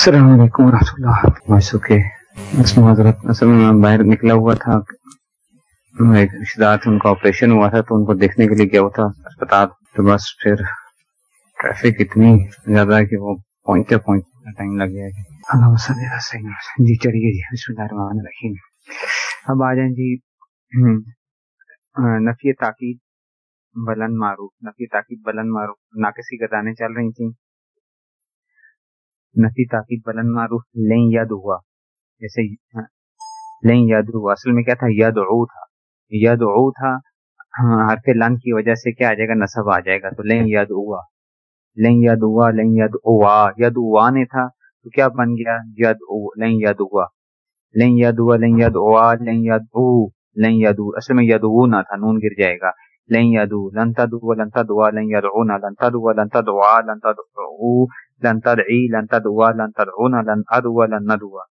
السلام علیکم ورحمۃ اللہ حضرت اصل میں باہر نکلا ہوا تھا۔ ایک رشتے دار تھے ان کا آپریشن ہوا تھا تو ان کو دیکھنے کے لیے گیا ہوا تھا اسپتال۔ تو بس پھر ٹریفک اتنی زیادہ ہے کہ وہ پہنچتے پہنچتے ٹائم لگ گیا اللہ۔ جی چڑھیے جی۔ بسم اللہ الرحمن الرحیم۔ اب آ جائیں جی۔ نفی تاکید بلند معروف، نفی تاکید بلند معروف، ناقصی گردانے چل رہی تھیں۔ نفی تاکید بلند معروف لیں ید ہوا جیسے لیں ید ہوا اصل میں کیا تھا ید او تھا ید او تھا حرف لن کی وجہ سے کیا آ جائے گا نصب آ جائے گا تو لیں ید ہوا لیں ید ہوا لیں ید اوا ید اوا نے تھا تو کیا بن گیا ید او لیں ید ہوا لیں ید ہوا لیں ید اوا لیں ید او لیں ید اصل میں ید نہ تھا نون گر جائے گا لن يدو لن تدو لن تدوا لن يدعونا لن تدو لن تدعوا لن تدعو لن تدعی لن تدعوا لن تدعونا لن ادوا لن ندوا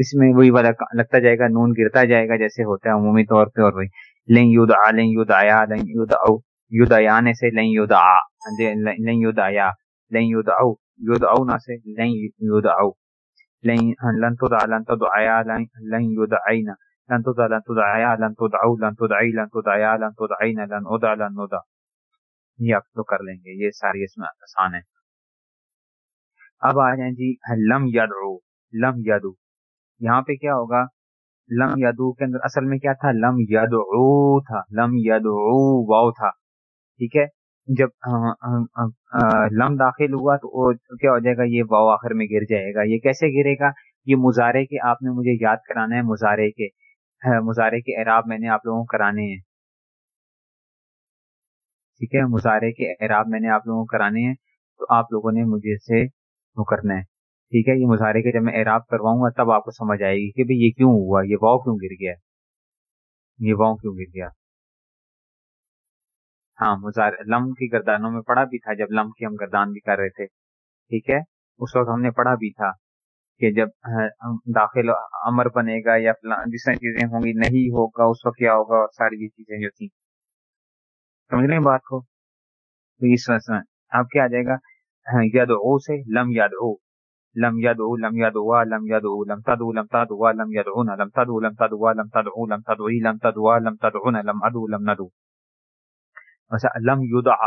اس میں وہی والا لگتا جائے گا، نون گرتا جائے گا جیسے ہوتا ہے عمومی طور پہ اور وہی۔ لن يدعا لن يدعیا لن يدعو يدعیان سے لن يدعا ہاں جی، لن يدعیا لن يدعو يدعونا سے لن يدعو۔ لن تدعا لن تدعیا لن يدعینا لن تدع لن تدعیا لن تدعو، لن تدعی لن تدعیا لن تدعین لن ادع لن ندع یہ آپ تو کر لیں گے، یہ ساری اس میں آسان ہے۔ اب آ جائیں جی لم یدعو، لم یدو یہاں پہ کیا ہوگا؟ لم یدو کے اندر اصل میں کیا تھا؟ لم یدعو تھا، لم یدعو واو تھا۔ ٹھیک ہے؟ جب لم داخل ہوا تو کیا ہو جائے گا؟ یہ واو آخر میں گر جائے گا۔ یہ کیسے گرے گا؟ یہ مظاہرے کے آپ نے مجھے یاد کرانا ہے مظاہرے کے مظاہرے کے اعراب میں نے آپ لوگوں کو کرانے ہیں۔ ٹھیک ہے؟ مظاہرے کے اعراب میں نے آپ لوگوں کو کرانے ہیں، تو آپ لوگوں نے مجھے سے وہ کرنا ہے؟ ٹھیک ہے، یہ مظاہرے کے جب میں اعراب کرواؤں گا تب آپ کو سمجھ آئے گی کہ بھائی یہ کیوں ہوا، یہ واؤ کیوں گر گیا؟ یہ واؤ کیوں گر گیا؟ ہاں مظاہر، لم کی گردانوں میں پڑھا بھی تھا، جب لم کی ہم گردان بھی کر رہے تھے۔ ٹھیک ہے، اس وقت ہم نے پڑھا بھی تھا کہ جب داخل امر بنے گا یا جس طرح چیزیں ہوں گی، نہیں ہوگا، اس وقت کیا ہوگا، اور ساری یہ چیزیں جو تھیں۔ سمجھ رہے ہیں بات کو؟ تو اس وجہ آپ کیا آ جائے گا؟ ہاں، ید او سے لم یاد او لم ید او لم ید او لم ید او لم تد لم تد لم ید او لم تد لم تد لم تد لم تد لم تد لم تد لم ادو لم ندو ویسا لم یدع،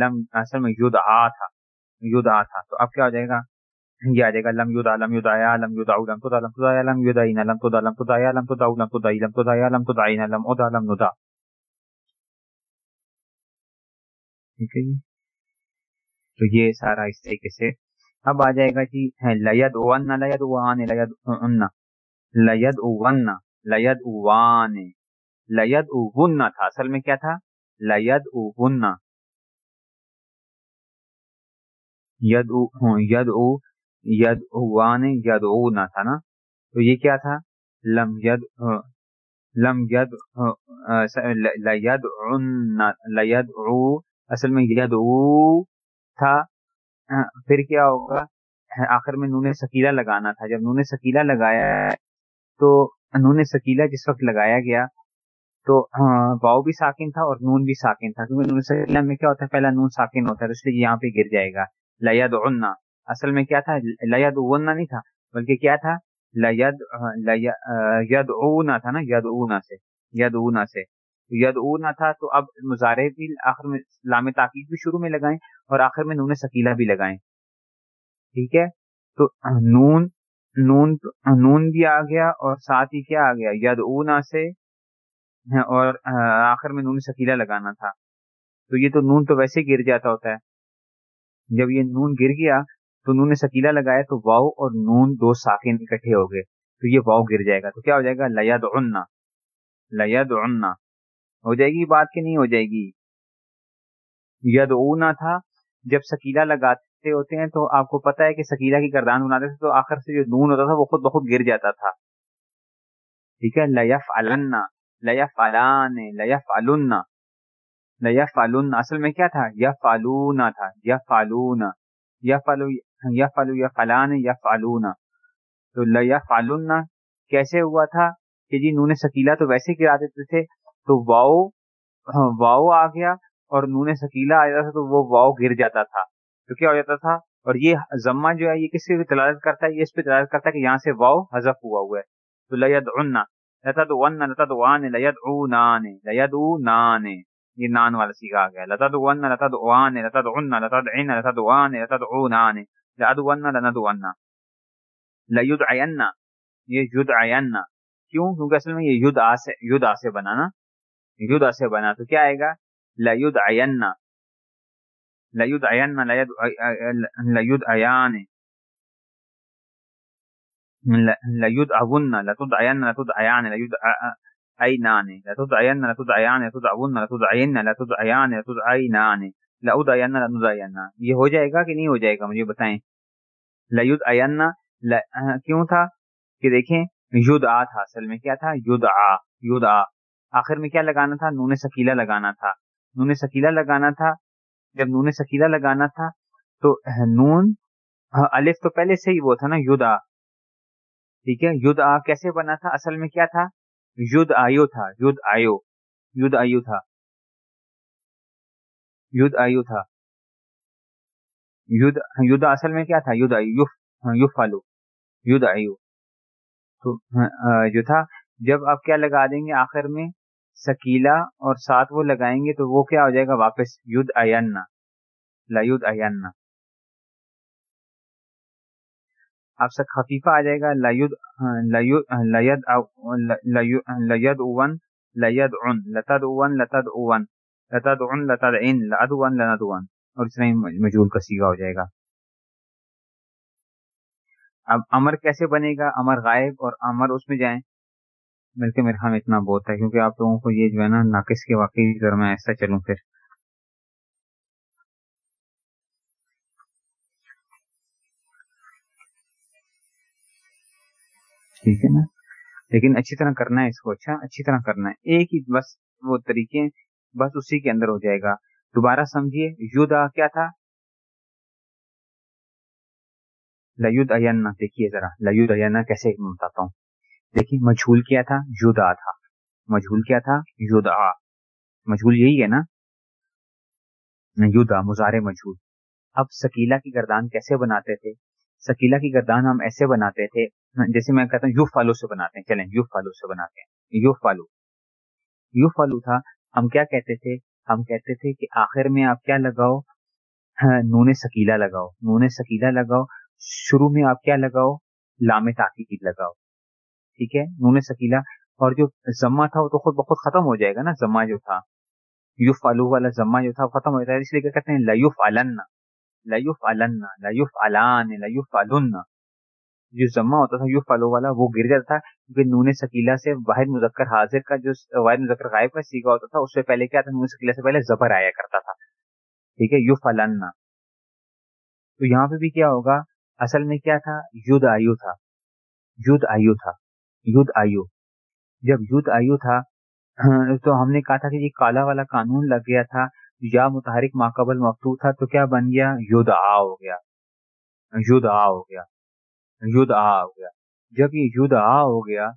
لم اصل میں یدعا تھا یدعا تھا، تو اب کیا ہو جائے گا؟ یہ آ جائے گا لم یدع، لم یدعیا لم یدع، لم تدع، لم تدعیا لم یدعینا لم تدع، لم تدعیا لم تدع، لم تدعی، لم تدعیا لم تدعینا لم ادع، لم ندع. ٹھیک ہے جی؟ تو یہ سارا اس طریقے سے اب آ جائے گا جی لید ون لید وان لید ان لید ون لید وان لید ون تھا۔ اصل میں کیا تھا؟ لید ون ید ید ید وان ید نہ تھا نا؟ تو یہ کیا تھا؟ لم ید لم ید لید لید اصل میں ید تھا پھر کیا ہوگا؟ آخر میں نون سکیلا لگانا تھا۔ جب نون سکیلا لگایا تو، نون سکیلا جس وقت لگایا گیا تو واؤ بھی ساکن تھا اور نون بھی ساکن تھا۔ کیونکہ نون سکیلا میں کیا ہوتا ہے؟ پہلا نون ساکن ہوتا ہے، اس لیے یہاں پہ گر جائے گا۔ لید عنا اصل میں کیا تھا؟ لید اونا نہیں تھا، بلکہ کیا تھا؟ لید ید اونا تھا نا ید اونا سے ید اونا سے۔ ید اونا تھا تو اب مظاہرے بھی آخر میں لام تاکید بھی شروع میں لگائیں اور آخر میں نون سکیلا بھی لگائیں۔ ٹھیک ہے؟ تو نون نون نون بھی آ گیا اور ساتھ ہی کیا آ گیا؟ ید اونا سے اور آخر میں نون سکیلا لگانا تھا۔ تو یہ تو نون تو ویسے گر جاتا ہوتا ہے۔ جب یہ نون گر گیا تو نون سکیلا لگایا تو واؤ اور نون دو ساکن اکٹھے ہو گئے۔ تو یہ واؤ گر جائے گا۔ تو کیا ہو جائے گا؟ لید عنا لید عنا ہو جائے گی، بات کی نہیں ہو جائے گی۔ ید اونا تھا، جب سکیلا لگاتے ہوتے ہیں تو آپ کو پتا ہے کہ سکیلا کی گردان بناتے تھے تو آخر سے جو نون ہوتا تھا وہ خود بخود گر جاتا تھا۔ ٹھیک ہے لیف النا لیف الان لیف النا لیف الن اصل میں کیا تھا؟ یا فالونا تھا یا فالون یا فالو یا فالو یا فلان یا فالونا تو یا فالونا کیسے ہوا تھا کہ جی نون سکیلا تو ویسے گرا دیتے تھے تو واؤ ہاں، واؤ آ گیا اور نون سکیلا آ جاتا تھا تو وہ واؤ گر جاتا تھا۔ تو کیا ہو جاتا تھا؟ اور یہ ضمہ جو ہے، یہ کس کی تلاوت کرتا ہے؟ یہ اس پہ تلاوت کرتا ہے کہ یہاں سے واؤ حذف ہوا ہوا ہے۔ تو لید عنا لتد ون لتد وان لید او نان لید او نان یہ نان والا سیگا آ گیا۔ لتد ون لتد وان لتد عنا لتد عین لتد وان لتد او نان لد ون لند ون لید عینا یہ ید عینا کیوں؟ کیونکہ اصل میں یہ ید آ سے، ید آ سے بنا نا ید آ سے بنا تو کیا آئے گا؟ لید عینا لید عینا لید لید لید اون لتد عین لتد عیان لید عینان لتد عین لتد عیان لتد اون لتد عین لتد عیان لتد عینان لعود عین لتد عین یہ ہو جائے گا کہ نہیں ہو جائے گا؟ مجھے بتائیں۔ لید عین کیوں تھا؟ کہ دیکھیں ید آ تھا، اصل میں کیا تھا؟ ید آ ید آ آخر میں کیا لگانا تھا؟ نون سکیلا لگانا تھا۔ نون سکیلا لگانا تھا۔ جب نون سکیلا لگانا تھا تو نون، الف تو پہلے سے ہی وہ تھا نا، ید آ۔ ٹھیک ہے؟ ید آ کیسے بنا تھا؟ اصل میں کیا تھا؟ ید آیو تھا۔ ید آیو ید آیو تھا۔ ید آیو تھا۔ ید ید اصل میں کیا تھا؟ ید آیو یوف فالو ید آیو تو جو تھا، جب آپ کیا لگا دیں گے آخر میں؟ سکیلا اور ساتھ وہ لگائیں گے تو وہ کیا ہو جائے گا واپس؟ ید اینا لید اینا آپ سے خفیفہ آ جائے گا لید لید لید اون لید اون لتد اون لتد اون لتد اون لتد عین لد اون لند اون۔ اور اس میں مجول کا سیگا ہو جائے گا۔ اب امر کیسے بنے گا؟ امر غائب اور امر اس میں جائیں۔ بلکہ میرے خیال میں اتنا بہت ہے، کیونکہ آپ لوگوں کو یہ جو ہے نا ناقص کے واقعی اگر میں ایسا چلوں پھر۔ ٹھیک ہے نا؟ لیکن اچھی طرح کرنا ہے اس کو اچھا؟ اچھی طرح کرنا ہے۔ ایک ہی بس وہ طریقے بس اسی کے اندر ہو جائے گا۔ دوبارہ سمجھیے یودا کیا تھا؟ لیود اینا دیکھیے ذرا لیود اینا کیسے بتاتا ہوں۔ دیکھیے مجھول کیا تھا؟ یودا تھا۔ مجھول کیا تھا؟ یودا۔ مجھول یہی ہے نا؟ یودا، مزار مجھول۔ اب سکیلا کی گردان کیسے بناتے تھے؟ سکیلا کی گردان ہم ایسے بناتے تھے۔ ہاں، جیسے میں کہتا ہوں یو فالو سے بناتے ہیں۔ چلیں یو فالو سے بناتے ہیں۔ You follow. یو فالو تھا۔ ہم کیا کہتے تھے؟ ہم کہتے تھے کہ آخر میں آپ کیا لگاؤ؟ ہاں، نون سکیلا لگاؤ۔ نون سکیلا لگاؤ۔ شروع میں آپ کیا لگاؤ؟ لام تاکید لگاؤ۔ ٹھیک ہے؟ نون سکیلا اور جو ضمہ تھا وہ تو خود بخود ختم ہو جائے گا نا ضمہ جو تھا۔ یو فالو والا ضمہ جو تھا وہ ختم ہو جائے گا۔ اس لیے کیا کہتے ہیں؟ لیوف علن لیوف علن لیوف علان لیوف علن جو ضمہ ہوتا تھا یو فالو والا، وہ گر جاتا تھا۔ کیونکہ نون سکیلا سے واحد مذکر حاضر کا جو واحد مذکر غائب کا سیگا ہوتا تھا، اس سے پہلے کیا تھا؟ نون سکیلا سے پہلے زبر آیا کرتا تھا۔ ٹھیک ہے؟ یو فلن تو یہاں پہ بھی کیا ہوگا؟ اصل میں کیا تھا؟ یدھ آیو تھا۔ یدھ آیو تھا۔ یدھ آیو جب یدھ آیو تھا ہاں، تو ہم نے کہا تھا کہ یہ کالا والا قانون لگ گیا تھا، یا متحرک ماقبل مفتو تھا، تو کیا بن گیا؟ یدھ آ ہو گیا۔ یدھ آ ہو گیا۔ یدھ آ ہو گیا۔ جب یہ یدھ آ ہو گیا،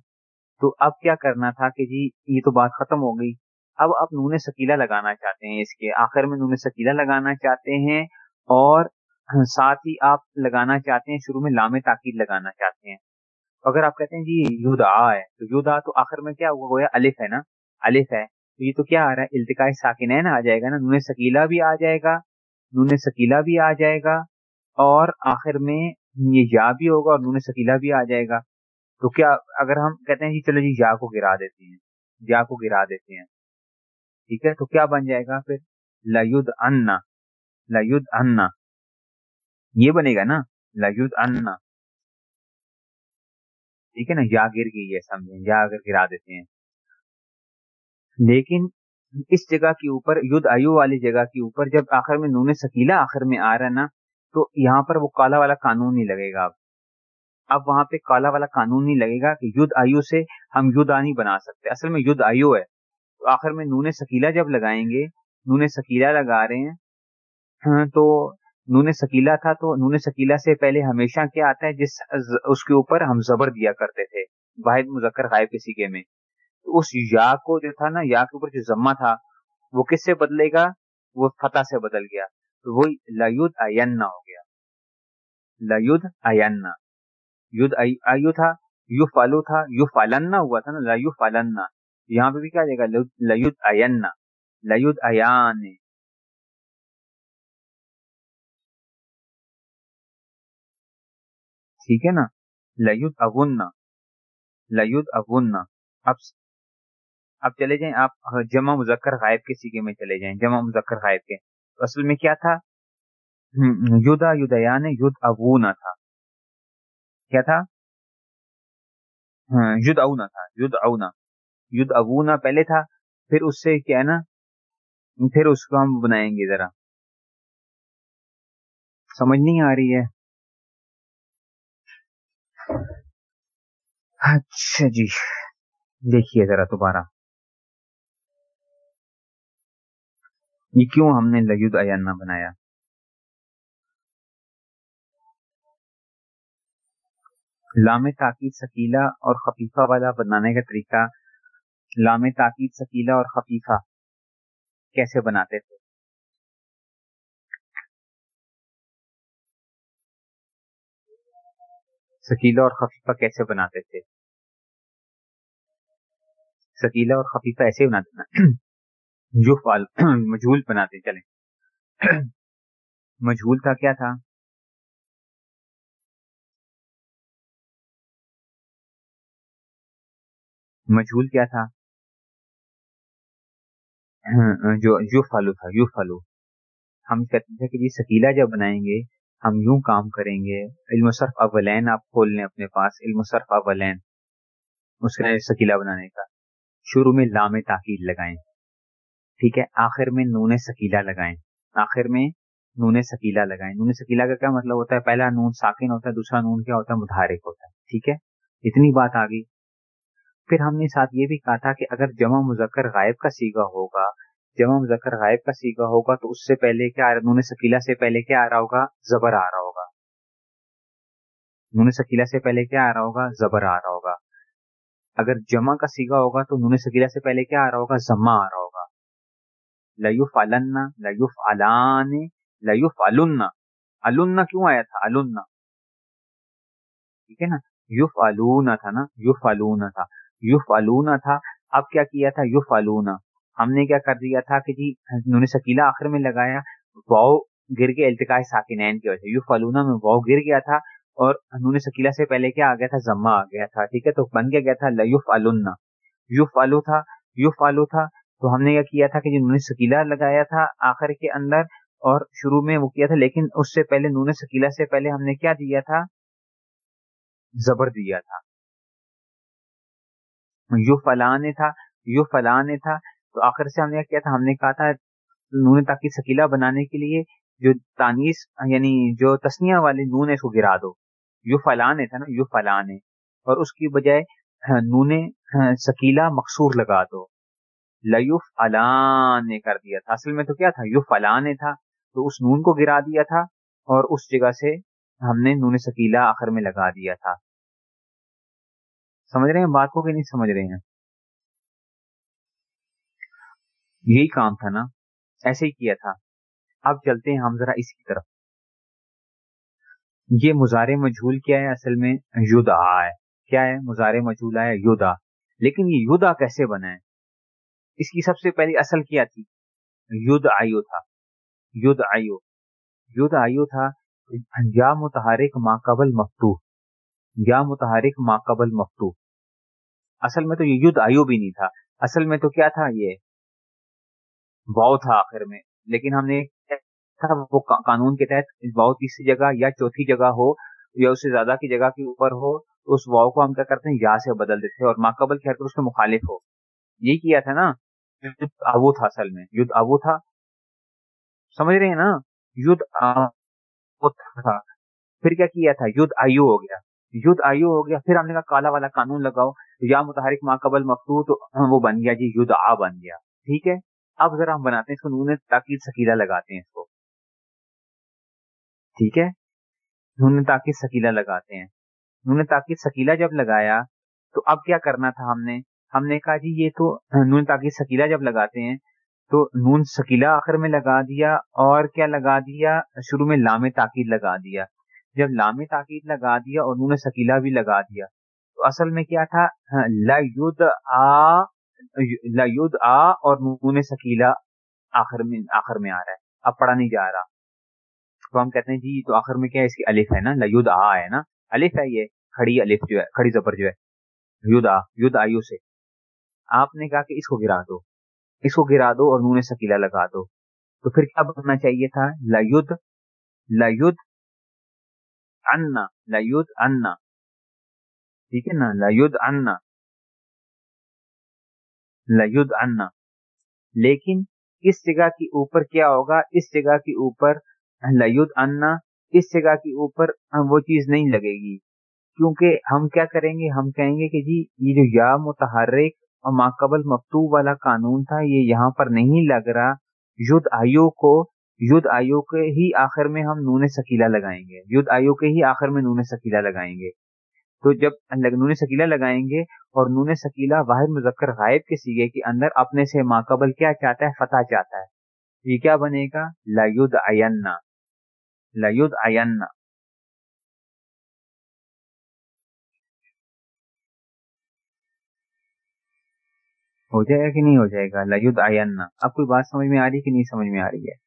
تو اب کیا کرنا تھا کہ جی یہ تو بات ختم ہو گئی۔ اب آپ نون سکیلا لگانا چاہتے ہیں اس کے۔ آخر میں نون سکیلا لگانا چاہتے ہیں اور ساتھ ہی آپ لگانا چاہتے ہیں، شروع میں لام تاکید لگانا چاہتے ہیں۔ اگر آپ کہتے ہیں جی یود آ ہے، تو یود آ تو آخر میں کیا ہوا؟ گویا الف ہے نا؟ الف ہے۔ تو یہ تو کیا آ رہا ہے؟ التقاء ساکن آ جائے گا نا؟ نون سکیلا بھی آ جائے گا۔ نون سکیلا بھی آ جائے گا۔ اور آخر میں یہ یا بھی ہوگا اور نون سکیلا بھی آ جائے گا۔ تو کیا اگر ہم کہتے ہیں جی چلو جی یا کو گرا دیتے ہیں۔ یا کو گرا دیتے ہیں۔ ٹھیک ہے؟ تو کیا بن جائے گا پھر؟ لید انا لید انا یہ بنے گا نا؟ لجوت انا ٹھیک ہے نا؟ یا گر گئی ہے، سمجھیں، یا اگر گرا دیتے ہیں۔ لیکن اس جگہ کے اوپر یدھ آیو والی جگہ کے اوپر، جب آخر میں نون سکیلا آخر میں آ رہا ہے نا، تو یہاں پر وہ کالا والا قانون نہیں لگے گا۔ اب اب وہاں پہ کالا والا قانون نہیں لگے گا کہ یدھ آیو سے ہم یدھ آنی بنا سکتے اصل میں یدھ آیو ہے۔ تو آخر میں نون سکیلا جب لگائیں گے، نون سکیلا لگا رہے ہیں ہاں، تو نون سکیلا تھا تو نون سکیلا سے پہلے ہمیشہ کیا آتا ہے جس اس کے اوپر ہم زبر دیا کرتے تھے، واحد مذکر غائب کے سیگے میں۔ تو اس یا کو جو تھا نا، یا کے اوپر جو ضمہ تھا، وہ کس سے بدلے گا؟ وہ فتح سے بدل گیا۔ تو وہ لید اینا ہو گیا۔ لید اینا یود آیو تھا یو فالو تھا یو فالنا ہوا تھا نا لایو فالنا یہاں پہ بھی کیا جائے گا؟ لید اینا لید ایان ٹھیک ہے نا؟ لیت اغنہ لیت اغنہ اب اب چلے جائیں آپ، جمع مذکر غائب کے سیگے میں چلے جائیں، جمع مذکر غائب کے۔ تو اصل میں کیا تھا؟ یدا یدیان ید اونا تھا۔ کیا تھا؟ ہاں، ید اونا تھا ید اونا ید اونا پہلے تھا، پھر اس سے کیا ہے نا؟ پھر اس کو ہم بنائیں گے ذرا۔ سمجھ نہیں آ رہی ہے۔ اچھا جی۔ دیکھیے ذرا دوبارہ۔ یہ کیوں ہم نے لگید ایان نہ بنایا؟ لام تاکید سکیلا اور خفیفہ والا بنانے کا طریقہ لام تاکید سکیلا اور خفیفہ کیسے بناتے تھے؟ سکیلا اور خفیفہ کیسے بناتے تھے؟ سکیلا اور خفیفہ ایسے بناتے جو فال مجھول بناتے، چلیں۔ مجھول کا کیا تھا؟ مجھول کیا تھا؟ جو یو فالو تھا، یو فالو ہم کہتے تھے کہ جی سکیلا جب بنائیں گے ہم یوں کام کریں گے، علم صرف اولین آپ کھول لیں اپنے پاس، علم صرف اولین اس کا سکیلا بنانے کا۔ شروع میں لام تاکید لگائیں۔ ٹھیک ہے، آخر میں نون سکیلا لگائیں۔ آخر میں نون سکیلا لگائیں۔ نون سکیلا کا کیا مطلب ہوتا ہے؟ پہلا نون ساکن ہوتا ہے، دوسرا نون کیا ہوتا ہے؟ متحرک ہوتا ہے۔ ٹھیک ہے، اتنی بات آ گئی پھر ہم نے ساتھ یہ بھی کہا تھا کہ اگر جمع مذکر غائب کا سیگا ہوگا جب ہم ذکر غائب کا سیگا ہوگا تو اس سے پہلے کیا نون سکیلا سے پہلے کیا آ رہا ہوگا؟ زبر آ رہا ہوگا۔ نون سکیلا سے پہلے کیا آ رہا ہوگا؟ زبر آ رہا ہوگا۔ اگر جمع کا سیگا ہوگا تو نون سکیلا سے پہلے کیا آ رہا ہوگا؟ زما آ رہا ہوگا۔ لئیف النا لئیف الان النا النا کیوں آیا تھا؟ النا ٹھیک ہے نا؟ یوف الونا تھا نا؟ یوف الونا تھا۔ یوف الونا تھا۔ اب کیا کیا تھا؟ یوف الونا ہم نے کیا کر دیا تھا کہ جی انہوں نے سکیلا آخر میں لگایا، واؤ گر کے التقاء ساکنین کی وجہ یو فلونا میں واؤ گر گیا تھا اور انہوں نے سکیلا سے پہلے کیا، آ گیا تھا، ضمہ آ گیا تھا، ٹھیک ہے؟ تو بن گیا گیا تھا لوف النا یوف آلو تھا یوف فالو تھا۔ تو ہم نے یہ کیا تھا کہ جی، جنہوں نے سکیلا لگایا تھا آخر کے اندر اور شروع میں وہ کیا تھا، لیکن اس سے پہلے نون سکیلا سے پہلے ہم نے کیا دیا تھا؟ زبر دیا تھا۔ یو فلاں تھا یو فلاں تھا۔ تو آخر سے ہم نے کیا تھا، ہم نے کہا تھا نون تاکہ سکیلا بنانے کے لیے جو تانیس یعنی جو تسنیا والے نون ہے اس کو گرا دو۔ یو فلان ہے، تھا نا؟ یو فلان ہے۔ اور اس کی بجائے نون سکیلا مقصور لگا دو۔ لیف الان نے کر دیا تھا۔ اصل میں تو کیا تھا؟ یو فلان تھا۔ تو اس نون کو گرا دیا تھا اور اس جگہ سے ہم نے نون سکیلا آخر میں لگا دیا تھا۔ سمجھ رہے ہیں بات کو کہ نہیں سمجھ رہے ہیں؟ یہی کام تھا نا۔ ایسے ہی کیا تھا۔ اب چلتے ہیں ہم ذرا اس کی طرف۔ یہ مزار مجھول کیا ہے؟ اصل میں یودا ہے۔ کیا ہے؟ مزار مجھول ہے یودا۔ لیکن یہ یودا کیسے بنا ہے؟ اس کی سب سے پہلی اصل کیا تھی؟ یود آئیو تھا۔ یود آئیو۔ یود آئیو تھا۔ یا متحرک ماقبل مفتو یا متحرک ماقبل مفتو اصل میں تو یہ یود آئیو بھی نہیں تھا۔ اصل میں تو کیا تھا یہ؟ واؤ تھا آخر میں۔ لیکن ہم نے وہ قانون کے تحت واؤ تیسری جگہ یا چوتھی جگہ ہو یا اس سے زیادہ کی جگہ کے اوپر ہو، تو اس واؤ کو ہم کیا کرتے ہیں؟ یا سے بدل دیتے ہیں اور ماقبل کی حرکت اس کے مخالف ہو۔ یہ کیا تھا نا؟ ابو تھا اصل میں۔ یو ابو تھا۔ سمجھ رہے ہیں نا؟ یو تھا۔ پھر کیا کیا تھا؟ یو آیو ہو گیا۔ یو آیو ہو گیا۔ پھر ہم نے کہا کالا والا قانون لگاؤ۔ یا متحرک ماں قبل مفتو تو وہ بن گیا جی یو آ بن گیا۔ ٹھیک ہے؟ اب ذرا ہم بناتے ہیں اس کو نون تاکید سکیلا لگاتے ہیں اس کو۔ ٹھیک ہے؟ نون تاکید سکیلا لگاتے ہیں۔ نون تاکید سکیلا جب لگایا تو اب کیا کرنا تھا ہم نے؟ ہم نے کہا جی یہ تو نون تاکید سکیلا جب لگاتے ہیں تو نون سکیلا آخر میں لگا دیا اور کیا لگا دیا؟ شروع میں لام تاکید لگا دیا۔ جب لام تاکید لگا دیا اور نون سکیلا بھی لگا دیا تو اصل میں کیا تھا؟ ہاں، ید آ اور نون سکیلا آخر میں آخر میں آ رہا ہے۔ اب پڑھا نہیں جا رہا۔ تو ہم کہتے ہیں جی تو آخر میں کیا ہے؟ اس کی الف ہے نا؟ لید آ ہے نا؟ الف ہے یہ، کھڑی الف جو ہے، کھڑی زبر جو ہے۔ ید آ ید آیو سے۔ آپ نے کہا کہ اس کو گرا دو۔ اس کو گرا دو اور نون سکیلا لگا دو۔ تو پھر کیا بننا چاہیے تھا؟ لید لید انا لید انا ٹھیک ہے نا؟ لید انا لید انا لیکن اس جگہ کے اوپر کیا ہوگا؟ اس جگہ کے اوپر لید انا اس جگہ کے اوپر وہ چیز نہیں لگے گی۔ کیونکہ ہم کیا کریں گے؟ ہم کہیں گے کہ جی یہ جو یا متحرک اور ماقبل مکتوب والا قانون تھا، یہ یہاں پر نہیں لگ رہا۔ ید آیو کو ید آیو کے ہی آخر میں ہم نون سکیلا لگائیں گے۔ ید آیو کے ہی آخر میں نون سکیلا لگائیں گے۔ تو جب نون سکیلا لگائیں گے اور نون سکیلا واحد مذکر غائب کے سیگے کے اندر اپنے سے ماقبل کیا چاہتا ہے؟ فتح چاہتا ہے۔ یہ کیا بنے گا؟ لید آئنا لید آئنا ہو جائے گا کہ نہیں ہو جائے گا؟ لید آئنا اب کوئی بات سمجھ میں آ رہی ہے کہ نہیں سمجھ میں آ رہی ہے؟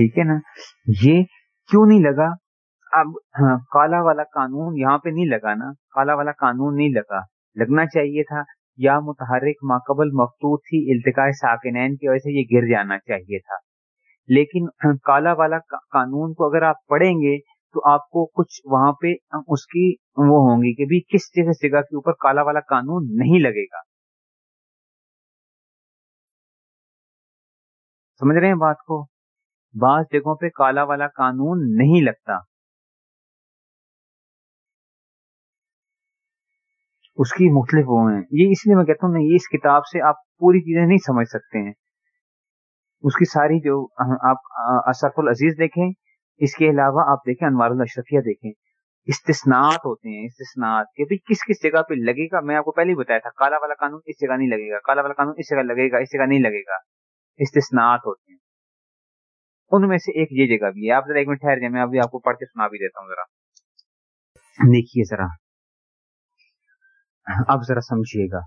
ٹھیک ہے نا؟ یہ کیوں نہیں لگا؟ اب ہاں، کالا والا قانون یہاں پہ نہیں لگا نا؟ کالا والا قانون نہیں لگا۔ لگنا چاہیے تھا، یا متحرک ماقبل مفتوط تھی التقاء ساکنین کی وجہ سے یہ گر جانا چاہیے تھا۔ لیکن ہاں، کالا والا قانون کو اگر آپ پڑھیں گے تو آپ کو کچھ وہاں پہ اس کی وہ ہوں گی کہ بھی کس جگہ جگہ کے اوپر کالا والا قانون نہیں لگے گا۔ سمجھ رہے ہیں بات کو؟ بعض جگہوں پہ کالا والا قانون نہیں لگتا۔ اس کی مختلف وہ ہیں۔ یہ اس لیے میں کہتا ہوں نہیں اس کتاب سے آپ پوری چیزیں نہیں سمجھ سکتے ہیں۔ اس کی ساری جو آپ اشرف العزیز دیکھیں، اس کے علاوہ آپ دیکھیں انوار الاشرفیہ دیکھیں۔ استثناءات ہوتے ہیں، استثناءات کہ بھائی کس کس جگہ پہ لگے گا؟ میں آپ کو پہلے ہی بتایا تھا، کالا والا قانون اس جگہ نہیں لگے گا، کالا والا قانون اس جگہ لگے گا، اس جگہ نہیں لگے گا۔ استثناءات ہوتے ہیں۔ ان میں سے ایک یہ جگہ بھی ہے۔ آپ ذرا ایک منٹ ٹھہر جائیں، میں ابھی آپ کو پڑھ کے سنا بھی دیتا ہوں ذرا۔ دیکھیے ذرا۔ اب ذرا سمجھیے گا۔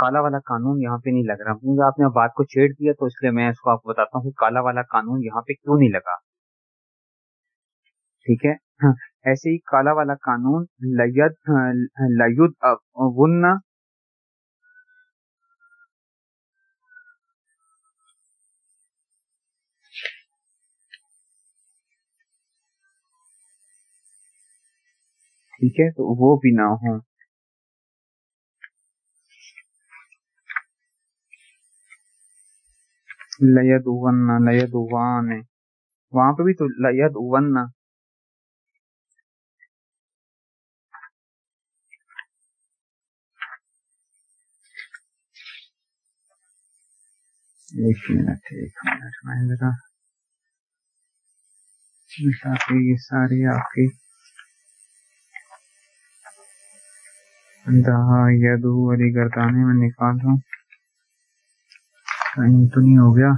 کالا والا قانون یہاں پہ نہیں لگ رہا۔ کیونکہ آپ نے بات کو چھیڑ دیا، تو اس لیے میں اس کو آپ کو بتاتا ہوں کہ کالا والا قانون یہاں پہ کیوں نہیں لگا۔ ٹھیک ہے؟ ہاں، ایسے ہی کالا والا قانون لید لید ٹھیک ہے؟ تو وہ بھی نہ ہو لید ون لید وان وہاں پہ بھی تو لید ون ایک منٹ ایک منٹ، میں ذرا یہ ساری آپ کی انتہا یدو علی گردانے میں نکال رہا ہوں۔ کہیں تو نہیں ہو گیا۔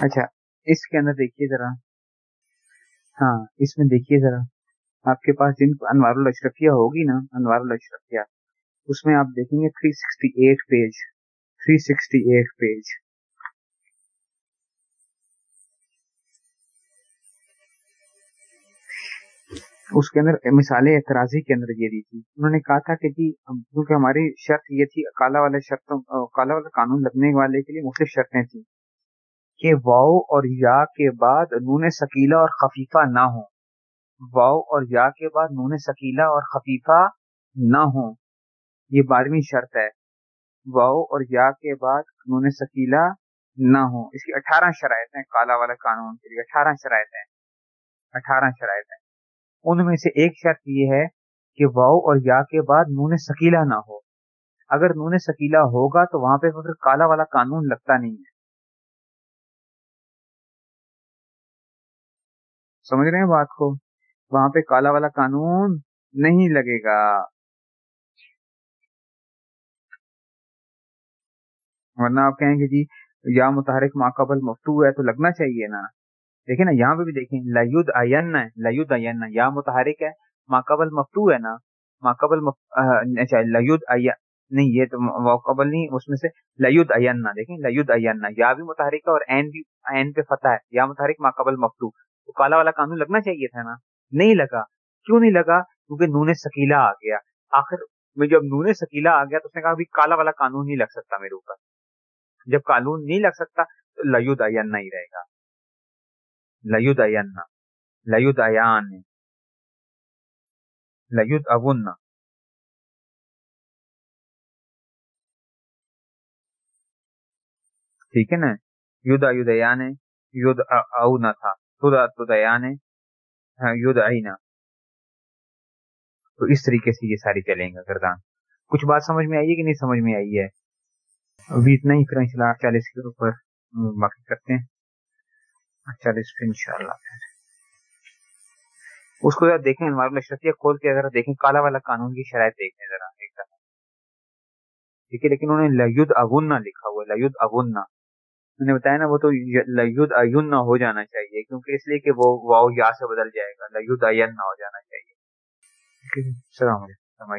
اچھا اس کے اندر دیکھیے ذرا۔ ہاں اس میں دیکھیے ذرا۔ آپ کے پاس جن انوار الاشرفیہ ہوگی نا، انوار الاشرفیہ، اس میں آپ دیکھیں گے 368 پیج 368 پیج اس کے اندر مثالیں اعتراضی کے اندر یہ دی تھی۔ انہوں نے کہا تھا کہ جی کیونکہ ہماری شرط یہ تھی کالا والے شرطوں کالا والا قانون لگنے والے کے لیے مختلف شرطیں تھیں کہ واؤ اور یا کے بعد نون سکیلا اور خفیفہ نہ ہو واؤ اور یا کے بعد نون سکیلا اور خفیفہ نہ ہو یہ بارہویں شرط ہے۔ واؤ اور یا کے بعد نون سکیلا نہ ہو اس کی اٹھارہ شرائط ہیں کالا والا قانون کے لیے۔ اٹھارہ شرائط ہیں۔ اٹھارہ شرائط ہیں۔ ان میں سے ایک شرط یہ ہے کہ واؤ اور یا کے بعد نون سکیلا نہ ہو۔ اگر نون سکیلا ہوگا تو وہاں پہ پھر کالا والا قانون لگتا نہیں ہے۔ سمجھ رہے ہیں بات کو؟ وہاں پہ کالا والا قانون نہیں لگے گا۔ ورنہ آپ کہیں گے جی یا متحرک ماقبل مفتو ہے تو لگنا چاہیے نا۔ دیکھیں نا، یہاں پہ بھی دیکھیں لید این ہے لید این یا متحرک ہے ماقبل مفتو ہے نا ماقبل اچھا لید نہیں، یہ تو ماقبل نہیں، اس میں سے لید این دیکھیں لید این یا بھی متحرک ہے اور این بھی، این پہ فتح ہے، یا متحرک ماقبل مفتو تو کالا والا قانون لگنا چاہیے تھا نا، نہیں لگا، کیوں نہیں لگا؟ کیونکہ نون سکیلا آ گیا، آخر میں جب نون سکیلا آ گیا تو اس نے کہا کالا والا قانون نہیں لگ سکتا میرے اوپر، جب قانون نہیں لگ سکتا تو لید این ہی رہے گا۔ لید این لید ایان لید اون ٹھیک ہے نا؟ یود ایود ایان یود او نہ تھا خدا تدیان یود اینا تو اس طریقے سے یہ ساری چلیں گا گردان۔ کچھ بات سمجھ میں آئی ہے کہ نہیں سمجھ میں آئی ہے؟ ابھی اتنا ہی پھر ان اللہ چالیس کے اوپر باقی کرتے ہیں۔ اچھا، چالیس پھر ان شاء اللہ اس کو ذرا دیکھیں انوار اشرفیہ کھول کے ذرا دیکھیں، کالا والا قانون کی شرائط دیکھیں ذرا، ایک دفعہ ٹھیک ہے لیکن انہوں نے لید اگن لکھا ہوا ہے لید اگن میں نے بتایا نا، وہ تو لید ایون ہو جانا چاہیے، کیونکہ اس لیے کہ وہ واؤ یا سے بدل جائے گا لید این ہو جانا چاہیے۔ السلام علیکم